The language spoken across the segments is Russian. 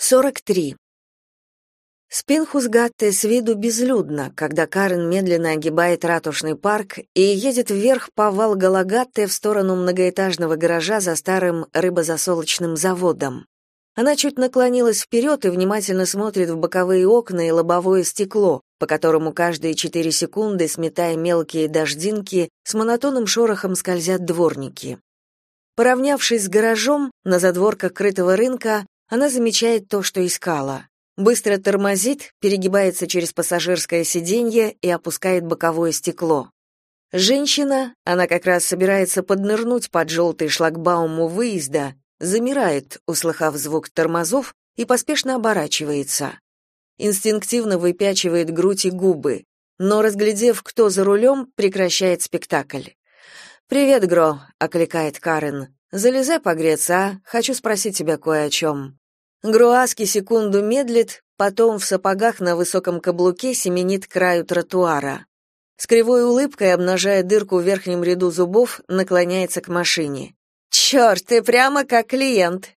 43. Спинхусгатте с виду безлюдно, когда Карен медленно огибает ратушный парк и едет вверх по Вал-Галагатте в сторону многоэтажного гаража за старым рыбозасолочным заводом. Она чуть наклонилась вперед и внимательно смотрит в боковые окна и лобовое стекло, по которому каждые четыре секунды, сметая мелкие дождинки, с монотонным шорохом скользят дворники. Поравнявшись с гаражом, на задворках крытого рынка, она замечает то, что искала. Быстро тормозит, перегибается через пассажирское сиденье и опускает боковое стекло. Женщина, она как раз собирается поднырнуть под желтый шлагбаум у выезда, замирает, услыхав звук тормозов, и поспешно оборачивается. Инстинктивно выпячивает грудь и губы, но, разглядев, кто за рулем, прекращает спектакль. «Привет, Гро», — окликает Карен. «Залезай погреться, а? Хочу спросить тебя кое о чем». Груаски секунду медлит, потом в сапогах на высоком каблуке семенит краю тротуара. С кривой улыбкой, обнажая дырку в верхнем ряду зубов, наклоняется к машине. «Черт, ты прямо как клиент!»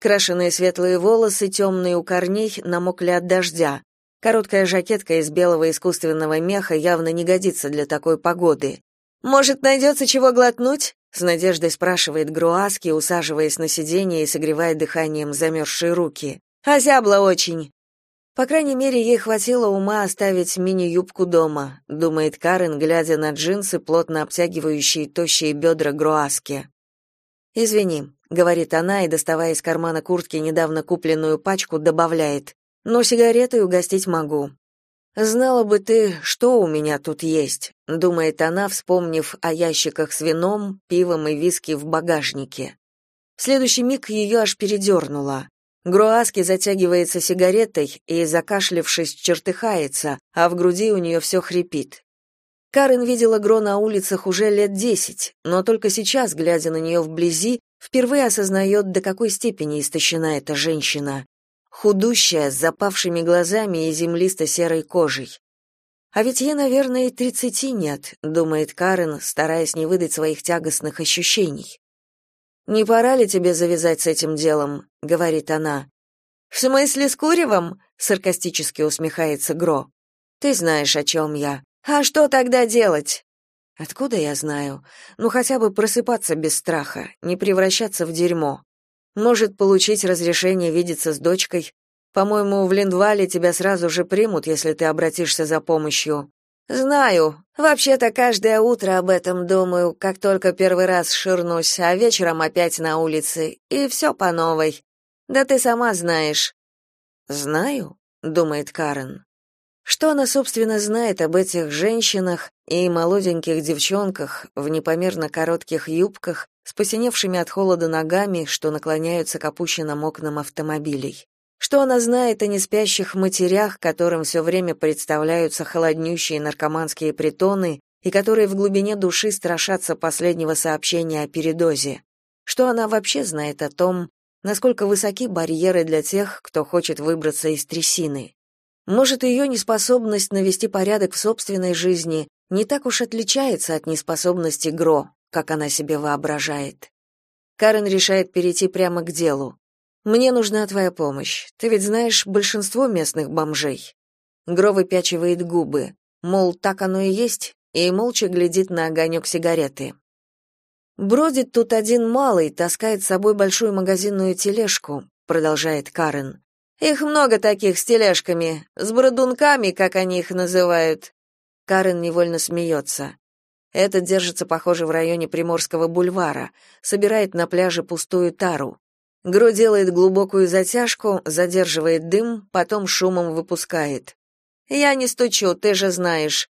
Крашеные светлые волосы, темные у корней, намокли от дождя. Короткая жакетка из белого искусственного меха явно не годится для такой погоды. «Может, найдется чего глотнуть?» С надеждой спрашивает Груаски, усаживаясь на сиденье и согревая дыханием замерзшие руки. «Озябла очень!» По крайней мере, ей хватило ума оставить мини-юбку дома, думает Карен, глядя на джинсы, плотно обтягивающие тощие бедра Груаски. «Извини», — говорит она и, доставая из кармана куртки недавно купленную пачку, добавляет, «но сигареты угостить могу». Знала бы ты, что у меня тут есть, думает она, вспомнив о ящиках с вином, пивом и виски в багажнике. В следующий миг ее аж передернуло. Груаски затягивается сигаретой и, закашлившись, чертыхается, а в груди у нее все хрипит. Карен видела Гро на улицах уже лет десять, но только сейчас, глядя на нее вблизи, впервые осознает, до какой степени истощена эта женщина худущая, с запавшими глазами и землисто-серой кожей. А ведь ей, наверное, и тридцати нет, думает Карен, стараясь не выдать своих тягостных ощущений. Не пора ли тебе завязать с этим делом, говорит она. В смысле с куревом? саркастически усмехается Гро. Ты знаешь, о чем я. А что тогда делать? Откуда я знаю? Ну хотя бы просыпаться без страха, не превращаться в дерьмо. Может, получить разрешение видеться с дочкой. По-моему, в Линдвале тебя сразу же примут, если ты обратишься за помощью. Знаю. Вообще-то каждое утро об этом думаю, как только первый раз ширнусь, а вечером опять на улице, и все по новой. Да ты сама знаешь. Знаю, думает Карен. Что она, собственно, знает об этих женщинах и молоденьких девчонках в непомерно коротких юбках, с посиневшими от холода ногами, что наклоняются к опущенным окнам автомобилей? Что она знает о неспящих матерях, которым все время представляются холоднющие наркоманские притоны и которые в глубине души страшатся последнего сообщения о передозе? Что она вообще знает о том, насколько высоки барьеры для тех, кто хочет выбраться из трясины? Может, ее неспособность навести порядок в собственной жизни не так уж отличается от неспособности Гро, как она себе воображает. Карен решает перейти прямо к делу. Мне нужна твоя помощь. Ты ведь знаешь большинство местных бомжей. Гро выпячивает губы, мол, так оно и есть, и молча глядит на огонек сигареты. Бродит тут один малый, таскает с собой большую магазинную тележку, продолжает Карен. Их много таких с тележками, с бродунками, как они их называют. Карен невольно смеется. Этот держится, похоже, в районе Приморского бульвара, собирает на пляже пустую тару. Гро делает глубокую затяжку, задерживает дым, потом шумом выпускает. «Я не стучу, ты же знаешь».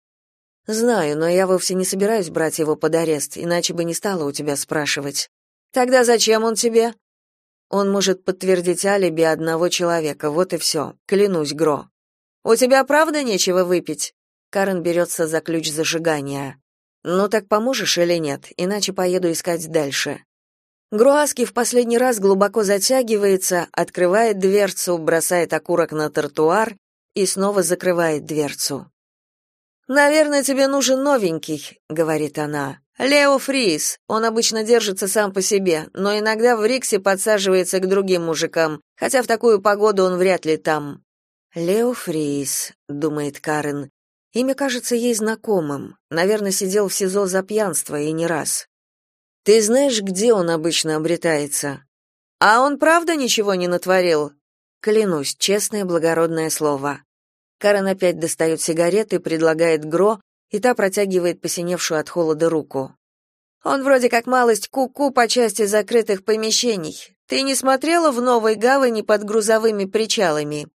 «Знаю, но я вовсе не собираюсь брать его под арест, иначе бы не стала у тебя спрашивать». «Тогда зачем он тебе?» Он может подтвердить алиби одного человека, вот и все. Клянусь, Гро. У тебя правда нечего выпить? Карен берется за ключ зажигания. Ну так поможешь или нет, иначе поеду искать дальше. Груаски в последний раз глубоко затягивается, открывает дверцу, бросает окурок на тротуар и снова закрывает дверцу. Наверное, тебе нужен новенький, говорит она. Лео Фрис. Он обычно держится сам по себе, но иногда в Риксе подсаживается к другим мужикам, хотя в такую погоду он вряд ли там. Лео Фрис, думает Карен. Имя кажется ей знакомым. Наверное, сидел в СИЗО за пьянство и не раз. Ты знаешь, где он обычно обретается? А он правда ничего не натворил? Клянусь, честное благородное слово. Карен опять достает сигареты, предлагает Гро, и та протягивает посиневшую от холода руку. Он вроде как малость куку -ку по части закрытых помещений. Ты не смотрела в новой гавани под грузовыми причалами?